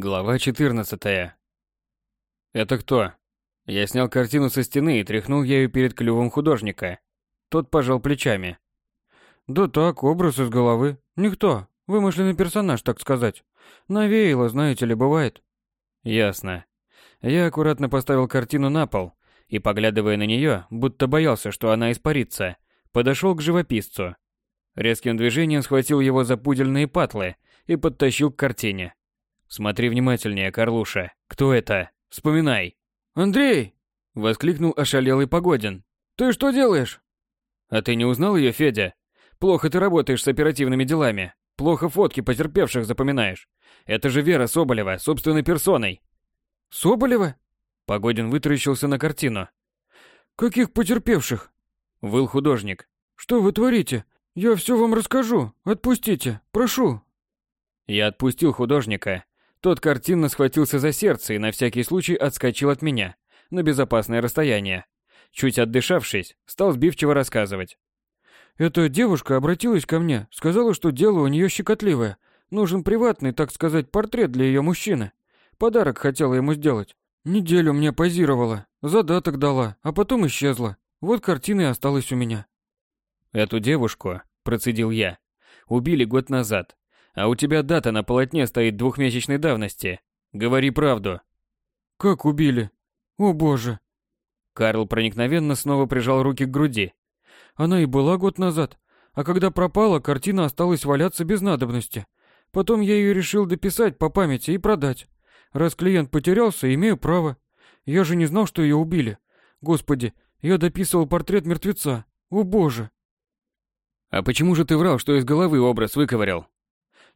Глава 14. Это кто? Я снял картину со стены и тряхнул ею перед клювом художника. Тот пожал плечами. Да так, образ из головы. Никто. Вымышленный персонаж, так сказать. Навеяло, знаете ли, бывает. Ясно. Я аккуратно поставил картину на пол и, поглядывая на нее, будто боялся, что она испарится, подошел к живописцу. Резким движением схватил его за пудельные патлы и подтащил к картине. Смотри внимательнее, Карлуша. Кто это? Вспоминай. Андрей! Воскликнул ошалелый Погодин. Ты что делаешь? А ты не узнал ее, Федя? Плохо ты работаешь с оперативными делами. Плохо фотки потерпевших запоминаешь. Это же Вера Соболева, собственной персоной. Соболева? Погодин вытаращился на картину. Каких потерпевших? Выл художник. Что вы творите? Я все вам расскажу. Отпустите, прошу. Я отпустил художника, тот картинно схватился за сердце и на всякий случай отскочил от меня на безопасное расстояние. Чуть отдышавшись, стал сбивчиво рассказывать. Эта девушка обратилась ко мне, сказала, что дело у нее щекотливое. Нужен приватный, так сказать, портрет для ее мужчины. Подарок хотела ему сделать. Неделю мне позировала, задаток дала, а потом исчезла. Вот картина и осталась у меня. Эту девушку, процедил я, убили год назад. А у тебя дата на полотне стоит двухмесячной давности. Говори правду. Как убили? О боже. Карл проникновенно снова прижал руки к груди. Она и была год назад, а когда пропала, картина осталась валяться без надобности. Потом я ее решил дописать по памяти и продать. Раз клиент потерялся, имею право. Я же не знал, что ее убили. Господи, я дописывал портрет мертвеца. О боже. А почему же ты врал, что из головы образ выковырял?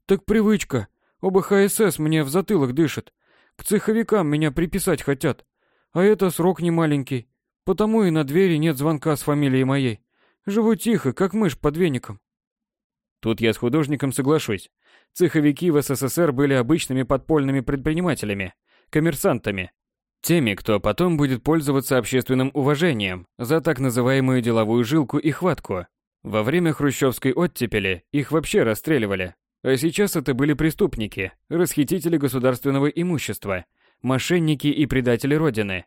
Так привычка. Оба ХСС мне в затылок дышат. К цеховикам меня приписать хотят. А это срок не маленький. Потому и на двери нет звонка с фамилией моей. Живу тихо, как мышь под веником. Тут я с художником соглашусь. Цеховики в СССР были обычными подпольными предпринимателями, коммерсантами. Теми, кто потом будет пользоваться общественным уважением за так называемую деловую жилку и хватку. Во время хрущевской оттепели их вообще расстреливали, а сейчас это были преступники, расхитители государственного имущества, мошенники и предатели Родины.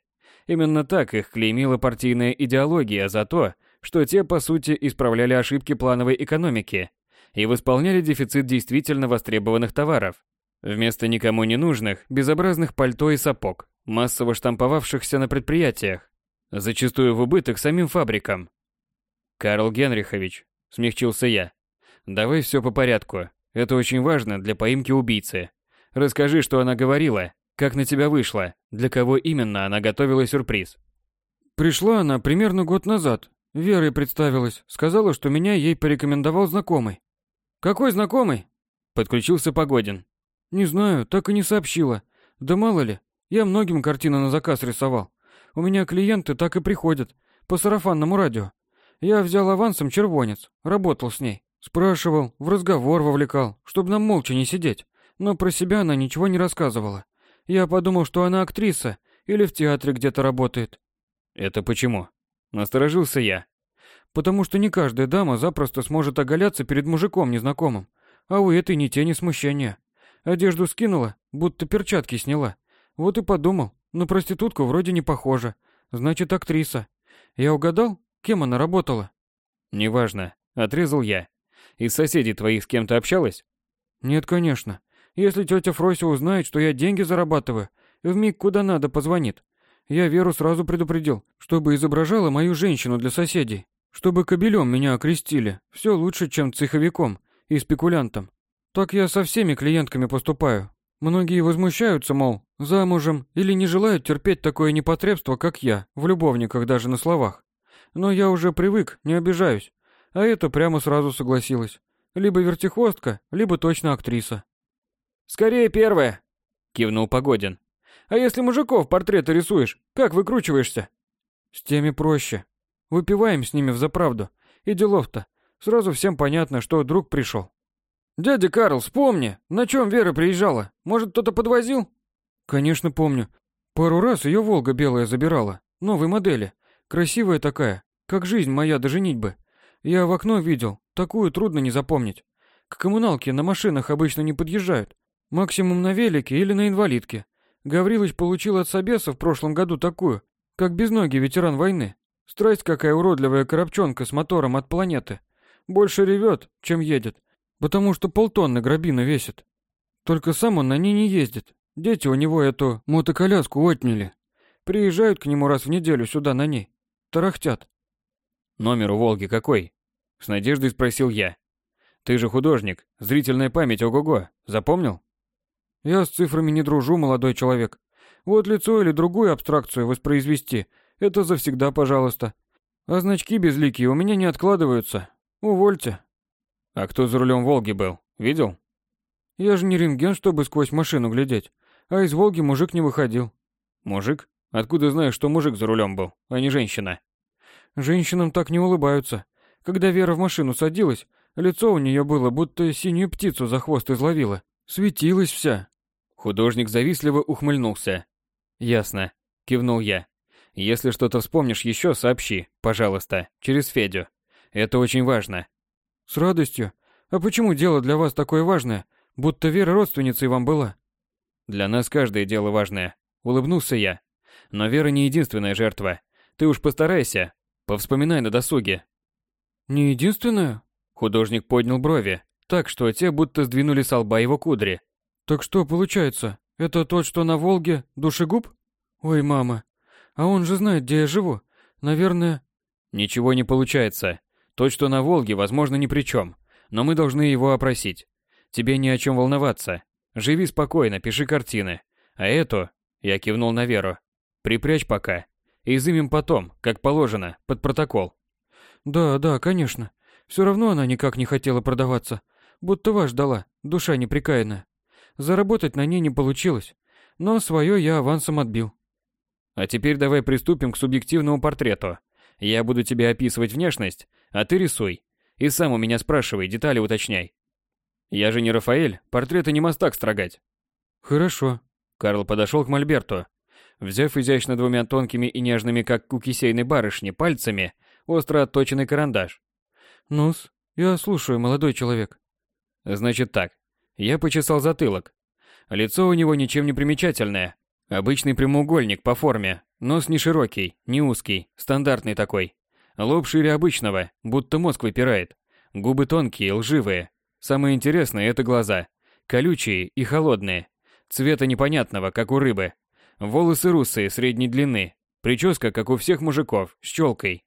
Именно так их клеймила партийная идеология за то, что те, по сути, исправляли ошибки плановой экономики и восполняли дефицит действительно востребованных товаров. Вместо никому не нужных, безобразных пальто и сапог, массово штамповавшихся на предприятиях, зачастую в убыток самим фабрикам. «Карл Генрихович», — смягчился я, — «давай все по порядку. Это очень важно для поимки убийцы. Расскажи, что она говорила, как на тебя вышла, для кого именно она готовила сюрприз. Пришла она примерно год назад. Верой представилась, сказала, что меня ей порекомендовал знакомый. Какой знакомый? Подключился Погодин. Не знаю, так и не сообщила. Да мало ли, я многим картины на заказ рисовал. У меня клиенты так и приходят, по сарафанному радио. Я взял авансом червонец, работал с ней. Спрашивал, в разговор вовлекал, чтобы нам молча не сидеть. Но про себя она ничего не рассказывала. Я подумал, что она актриса или в театре где-то работает. Это почему? Насторожился я. Потому что не каждая дама запросто сможет оголяться перед мужиком незнакомым. А у этой ни тени смущения. Одежду скинула, будто перчатки сняла. Вот и подумал, на проститутку вроде не похожа. Значит, актриса. Я угадал, кем она работала? Неважно, отрезал я. Из соседей твоих с кем-то общалась? Нет, конечно. Если тетя Фрося узнает, что я деньги зарабатываю, вмиг куда надо позвонит. Я Веру сразу предупредил, чтобы изображала мою женщину для соседей. Чтобы кобелем меня окрестили. Все лучше, чем цеховиком и спекулянтом. Так я со всеми клиентками поступаю. Многие возмущаются, мол, замужем или не желают терпеть такое непотребство, как я, в любовниках даже на словах. Но я уже привык, не обижаюсь. А это прямо сразу согласилась. Либо вертихвостка, либо точно актриса. «Скорее первое!» — кивнул Погодин. «А если мужиков портреты рисуешь, как выкручиваешься?» «С теми проще. Выпиваем с ними взаправду. И делов-то. Сразу всем понятно, что друг пришел». «Дядя Карл, вспомни, на чем Вера приезжала? Может, кто-то подвозил?» «Конечно, помню. Пару раз ее «Волга» белая забирала. Новой модели. Красивая такая, как жизнь моя до женитьбы. Я в окно видел, такую трудно не запомнить. К коммуналке на машинах обычно не подъезжают. Максимум на велике или на инвалидке. Гаврилыч получил от Собеса в прошлом году такую, как безногий ветеран войны. Страсть какая уродливая коробчонка с мотором от планеты. Больше ревет, чем едет, потому что полтонны грабина весит. Только сам он на ней не ездит. Дети у него эту мотоколяску отняли. Приезжают к нему раз в неделю сюда на ней. Тарахтят. Номер у Волги какой? С надеждой спросил я. Ты же художник, зрительная память ого-го, запомнил? Я с цифрами не дружу, молодой человек. Вот лицо или другую абстракцию воспроизвести – это завсегда пожалуйста. А значки безликие у меня не откладываются. Увольте. А кто за рулем Волги был? Видел? Я же не рентген, чтобы сквозь машину глядеть. А из Волги мужик не выходил. Мужик? Откуда знаешь, что мужик за рулем был, а не женщина? Женщинам так не улыбаются. Когда Вера в машину садилась, лицо у нее было, будто синюю птицу за хвост изловила. Светилась вся. Художник завистливо ухмыльнулся. «Ясно», — кивнул я. «Если что-то вспомнишь еще, сообщи, пожалуйста, через Федю. Это очень важно». «С радостью. А почему дело для вас такое важное, будто Вера родственницей вам была?» «Для нас каждое дело важное», — улыбнулся я. «Но Вера не единственная жертва. Ты уж постарайся, повспоминай на досуге». «Не единственная?» Художник поднял брови, так что те будто сдвинули с лба его кудри. «Так что получается, это тот, что на Волге, душегуб? Ой, мама, а он же знает, где я живу. Наверное...» «Ничего не получается. Тот, что на Волге, возможно, ни при чем. Но мы должны его опросить. Тебе не о чем волноваться. Живи спокойно, пиши картины. А эту...» Я кивнул на Веру. «Припрячь пока. Изымем потом, как положено, под протокол». «Да, да, конечно. Все равно она никак не хотела продаваться. Будто вас ждала, душа неприкаянная. Заработать на ней не получилось, но свое я авансом отбил. А теперь давай приступим к субъективному портрету. Я буду тебе описывать внешность, а ты рисуй. И сам у меня спрашивай, детали уточняй. Я же не Рафаэль, портреты не мастак строгать. Хорошо. Карл подошел к Мольберту. Взяв изящно двумя тонкими и нежными, как у кисейной барышни, пальцами, остро отточенный карандаш. Нус, я слушаю, молодой человек. Значит так, я почесал затылок. Лицо у него ничем не примечательное. Обычный прямоугольник по форме, нос не широкий, не узкий, стандартный такой. Лоб шире обычного, будто мозг выпирает. Губы тонкие, лживые. Самое интересное – это глаза. Колючие и холодные. Цвета непонятного, как у рыбы. Волосы русые, средней длины. Прическа, как у всех мужиков, с челкой.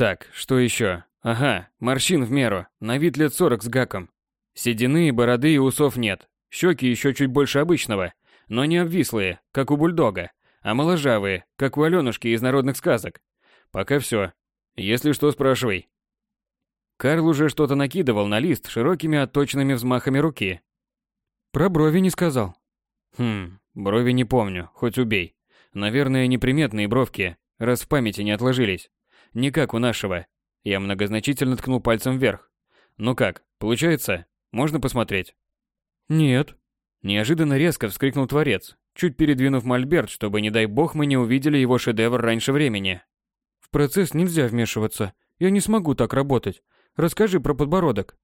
Так, что еще? Ага, морщин в меру, на вид лет сорок с гаком. Седины, бороды и усов нет. Щеки еще чуть больше обычного, но не обвислые, как у бульдога, а моложавые, как у Аленушки из народных сказок. Пока все. Если что, спрашивай. Карл уже что-то накидывал на лист широкими отточенными взмахами руки. Про брови не сказал. Хм, брови не помню, хоть убей. Наверное, неприметные бровки, раз в памяти не отложились. Не как у нашего. Я многозначительно ткнул пальцем вверх. Ну как, получается? Можно посмотреть? Нет. Неожиданно резко вскрикнул творец, чуть передвинув мольберт, чтобы, не дай бог, мы не увидели его шедевр раньше времени. В процесс нельзя вмешиваться. Я не смогу так работать. Расскажи про подбородок.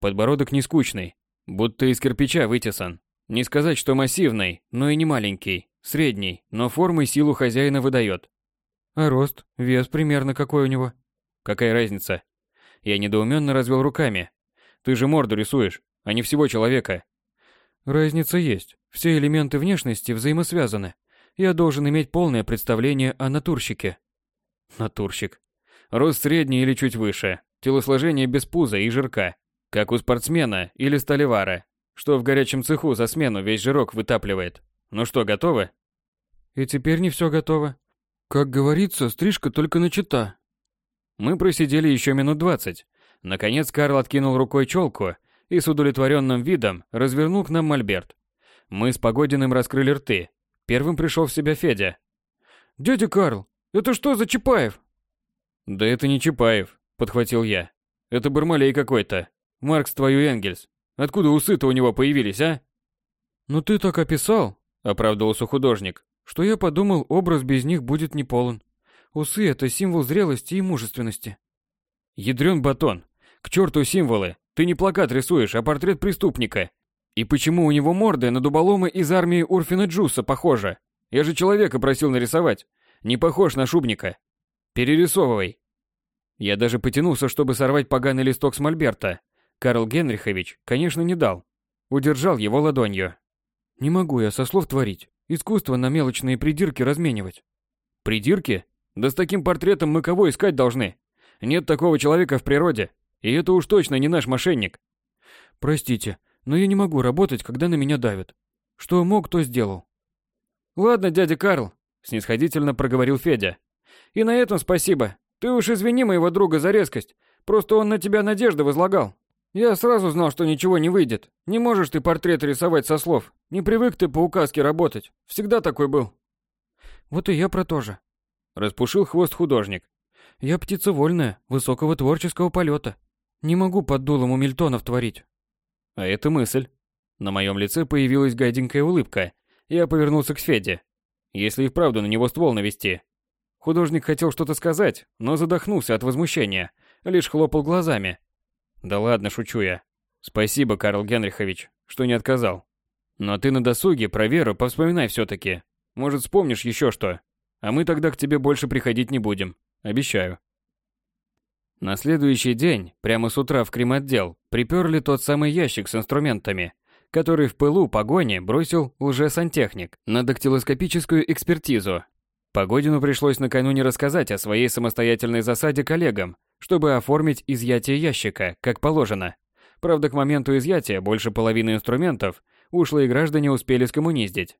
Подбородок не скучный, будто из кирпича вытесан. Не сказать, что массивный, но и не маленький, средний, но форму и силу хозяина выдает. А рост, вес примерно какой у него? Какая разница? Я недоуменно развел руками, ты же морду рисуешь, а не всего человека. Разница есть. Все элементы внешности взаимосвязаны. Я должен иметь полное представление о натурщике. Натурщик. Рост средний или чуть выше. Телосложение без пуза и жирка. Как у спортсмена или столевара, что в горячем цеху за смену весь жирок вытапливает. Ну что, готовы? И теперь не все готово. Как говорится, стрижка только начата. Мы просидели еще минут двадцать, Наконец Карл откинул рукой челку и с удовлетворенным видом развернул к нам мольберт. Мы с Погодиным раскрыли рты. Первым пришел в себя Федя. «Дядя Карл, это что за Чапаев?» «Да это не Чапаев», — подхватил я. «Это Бармалей какой-то. Маркс твою Энгельс. Откуда усы-то у него появились, а?» «Ну ты так описал», — оправдывался художник, «что я подумал, образ без них будет неполн. Усы — это символ зрелости и мужественности». «Ядрен батон, к черту символы. Ты не плакат рисуешь, а портрет преступника. И почему у него морда на дуболома из армии Урфина Джуса похожа? Я же человека просил нарисовать. Не похож на шубника. Перерисовывай. Я даже потянулся, чтобы сорвать поганый листок с мольберта. Карл Генрихович, конечно, не дал. Удержал его ладонью. Не могу я со слов творить. Искусство на мелочные придирки разменивать. Придирки? Да с таким портретом мы кого искать должны? Нет такого человека в природе. И это уж точно не наш мошенник. Простите, но я не могу работать, когда на меня давят. Что мог, то сделал. Ладно, дядя Карл, снисходительно проговорил Федя. И на этом спасибо. Ты уж извини моего друга за резкость. Просто он на тебя надежды возлагал. Я сразу знал, что ничего не выйдет. Не можешь ты портрет рисовать со слов. Не привык ты по указке работать. Всегда такой был. Вот и я про то же. Распушил хвост художник. Я птица вольная, высокого творческого полета. Не могу под дулом у Мильтонов творить. А это мысль. На моем лице появилась гаденькая улыбка. Я повернулся к Феде. Если и вправду на него ствол навести. Художник хотел что-то сказать, но задохнулся от возмущения, лишь хлопал глазами, да ладно, шучу я. Спасибо, Карл Генрихович, что не отказал. Но ты на досуге про Веру повспоминай все-таки. Может, вспомнишь еще что. А мы тогда к тебе больше приходить не будем. Обещаю. На следующий день, прямо с утра в Кремотдел, приперли тот самый ящик с инструментами, который в пылу погони бросил лжесантехник на дактилоскопическую экспертизу. Погодину пришлось накануне рассказать о своей самостоятельной засаде коллегам, чтобы оформить изъятие ящика, как положено. Правда, к моменту изъятия больше половины инструментов ушлые граждане успели скоммуниздить.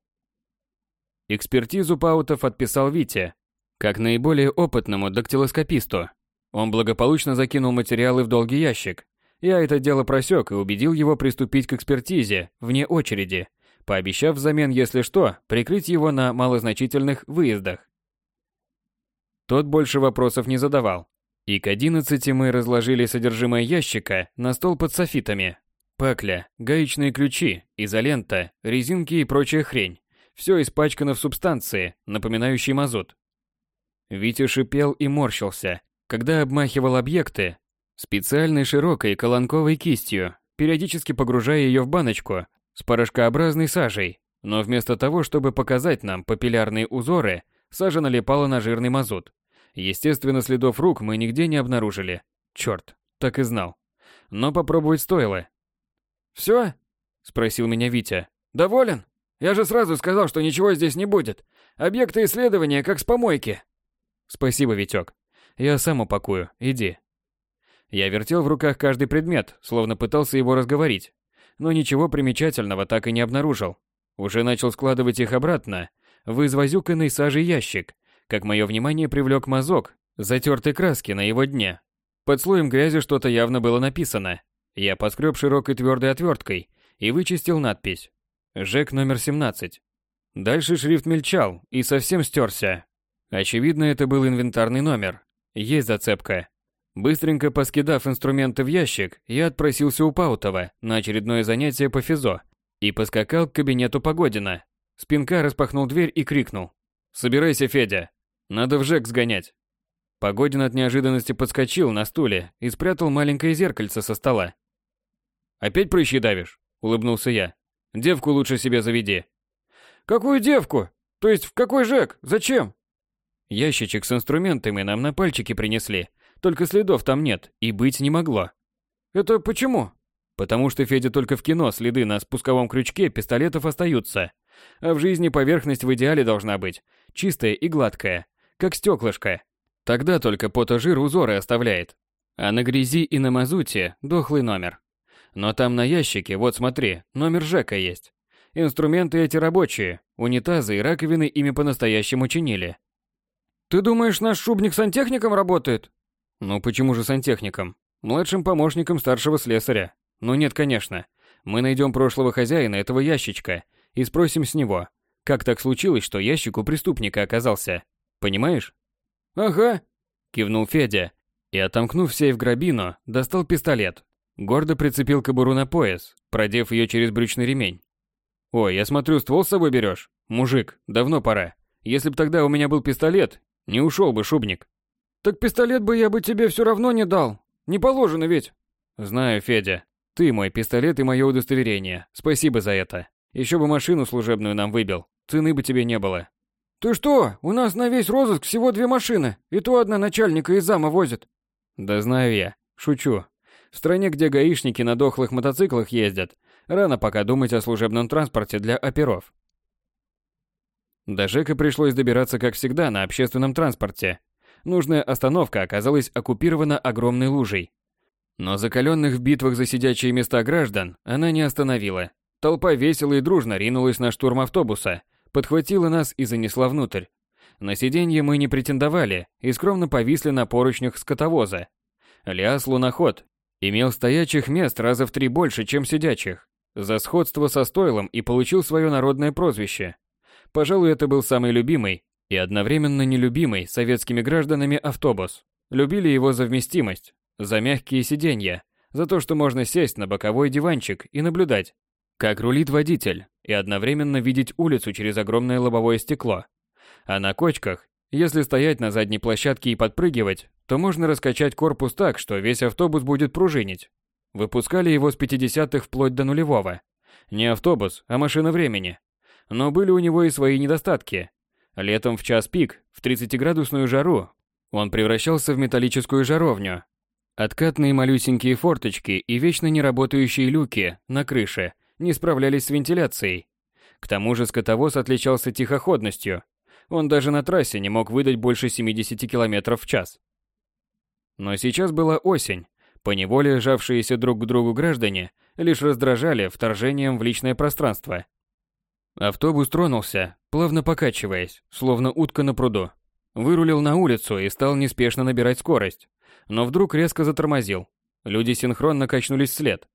Экспертизу Паутов отписал Вите, как наиболее опытному дактилоскописту. Он благополучно закинул материалы в долгий ящик. Я это дело просек и убедил его приступить к экспертизе вне очереди, пообещав взамен, если что, прикрыть его на малозначительных выездах. Тот больше вопросов не задавал. И к одиннадцати мы разложили содержимое ящика на стол под софитами. Пакля, гаечные ключи, изолента, резинки и прочая хрень. Все испачкано в субстанции, напоминающей мазут. Витя шипел и морщился, когда обмахивал объекты специальной широкой колонковой кистью, периодически погружая ее в баночку с порошкообразной сажей. Но вместо того, чтобы показать нам папиллярные узоры, сажа налипала на жирный мазут. Естественно, следов рук мы нигде не обнаружили. Черт, так и знал. Но попробовать стоило. «Все?» – спросил меня Витя. «Доволен? Я же сразу сказал, что ничего здесь не будет. Объекты исследования как с помойки». «Спасибо, Витек. Я сам упакую. Иди». Я вертел в руках каждый предмет, словно пытался его разговорить. Но ничего примечательного так и не обнаружил. Уже начал складывать их обратно в извозюканный сажей ящик, как мое внимание привлек мазок затертой краски на его дне. Под слоем грязи что-то явно было написано. Я поскреб широкой твердой отверткой и вычистил надпись. ЖЭК номер 17. Дальше шрифт мельчал и совсем стерся. Очевидно, это был инвентарный номер. Есть зацепка. Быстренько поскидав инструменты в ящик, я отпросился у Паутова на очередное занятие по физо и поскакал к кабинету Погодина. Спинка распахнул дверь и крикнул. «Собирайся, Федя, надо в ЖЭК сгонять. Погодин от неожиданности подскочил на стуле и спрятал маленькое зеркальце со стола. «Опять прыщи давишь?» – улыбнулся я. «Девку лучше себе заведи». «Какую девку? То есть в какой ЖЭК? Зачем?» Ящичек с инструментами нам на пальчики принесли, только следов там нет и быть не могло. «Это почему?» Потому что Федя только в кино следы на спусковом крючке пистолетов остаются. А в жизни поверхность в идеале должна быть чистая и гладкая, как стеклышко. Тогда только потожир узоры оставляет. А на грязи и на мазуте дохлый номер. Но там на ящике, вот смотри, номер ЖЭКа есть. Инструменты эти рабочие, унитазы и раковины ими по-настоящему чинили. Ты думаешь, наш шубник сантехником работает? Ну почему же сантехником? Младшим помощником старшего слесаря. Ну нет, конечно. Мы найдем прошлого хозяина этого ящичка и спросим с него, как так случилось, что ящик у преступника оказался. Понимаешь? Ага, кивнул Федя и, отомкнув сейф грабину, достал пистолет. Гордо прицепил кобуру на пояс, продев ее через брючный ремень. «Ой, я смотрю, ствол с собой берешь? Мужик, давно пора. Если б тогда у меня был пистолет, не ушел бы шубник». «Так пистолет бы я бы тебе все равно не дал. Не положено ведь». «Знаю, Федя. Ты мой пистолет и мое удостоверение. Спасибо за это. Еще бы машину служебную нам выбил. Цены бы тебе не было. Ты что? У нас на весь розыск всего две машины, и то одна начальника из зама возит. Да знаю я. Шучу. В стране, где гаишники на дохлых мотоциклах ездят, рано пока думать о служебном транспорте для оперов. До Жека пришлось добираться, как всегда, на общественном транспорте. Нужная остановка оказалась оккупирована огромной лужей. Но закаленных в битвах за сидячие места граждан она не остановила. Толпа весело и дружно ринулась на штурм автобуса, подхватила нас и занесла внутрь. На сиденье мы не претендовали и скромно повисли на поручнях скотовоза. Лиас луноход имел стоячих мест раза в три больше, чем сидячих. За сходство со стойлом и получил свое народное прозвище. Пожалуй, это был самый любимый и одновременно нелюбимый советскими гражданами автобус. Любили его за вместимость, за мягкие сиденья, за то, что можно сесть на боковой диванчик и наблюдать, как рулит водитель, и одновременно видеть улицу через огромное лобовое стекло. А на кочках, если стоять на задней площадке и подпрыгивать, то можно раскачать корпус так, что весь автобус будет пружинить. Выпускали его с 50-х вплоть до нулевого. Не автобус, а машина времени. Но были у него и свои недостатки. Летом в час пик, в 30-градусную жару, он превращался в металлическую жаровню. Откатные малюсенькие форточки и вечно неработающие люки на крыше не справлялись с вентиляцией. К тому же скотовоз отличался тихоходностью. Он даже на трассе не мог выдать больше 70 км в час. Но сейчас была осень. Поневоле сжавшиеся друг к другу граждане лишь раздражали вторжением в личное пространство. Автобус тронулся, плавно покачиваясь, словно утка на пруду. Вырулил на улицу и стал неспешно набирать скорость. Но вдруг резко затормозил. Люди синхронно качнулись вслед.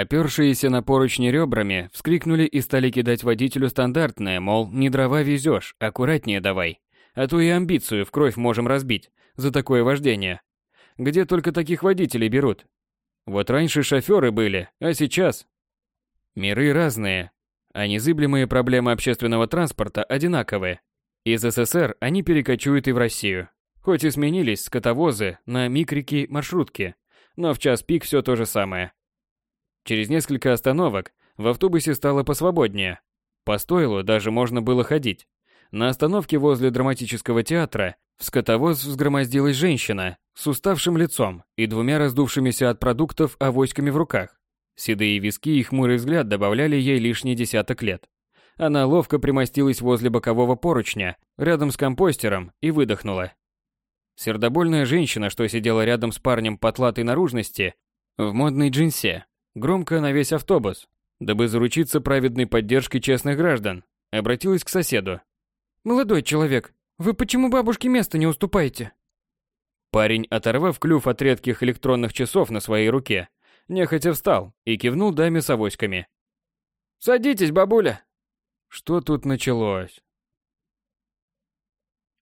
Опершиеся на поручни ребрами, вскрикнули и стали кидать водителю стандартное, мол, не дрова везешь, аккуратнее давай. А то и амбицию в кровь можем разбить за такое вождение. Где только таких водителей берут? Вот раньше шоферы были, а сейчас... Миры разные, а незыблемые проблемы общественного транспорта одинаковые. Из СССР они перекочуют и в Россию. Хоть и сменились скотовозы на микрики-маршрутки, но в час пик все то же самое. Через несколько остановок в автобусе стало посвободнее. По стойлу даже можно было ходить. На остановке возле драматического театра в скотовоз взгромоздилась женщина с уставшим лицом и двумя раздувшимися от продуктов авоськами в руках. Седые виски и хмурый взгляд добавляли ей лишний десяток лет. Она ловко примостилась возле бокового поручня, рядом с компостером, и выдохнула. Сердобольная женщина, что сидела рядом с парнем потлатой наружности, в модной джинсе, громко на весь автобус, дабы заручиться праведной поддержкой честных граждан, обратилась к соседу. «Молодой человек, вы почему бабушке место не уступаете?» Парень, оторвав клюв от редких электронных часов на своей руке, нехотя встал и кивнул даме с авоськами. «Садитесь, бабуля!» Что тут началось?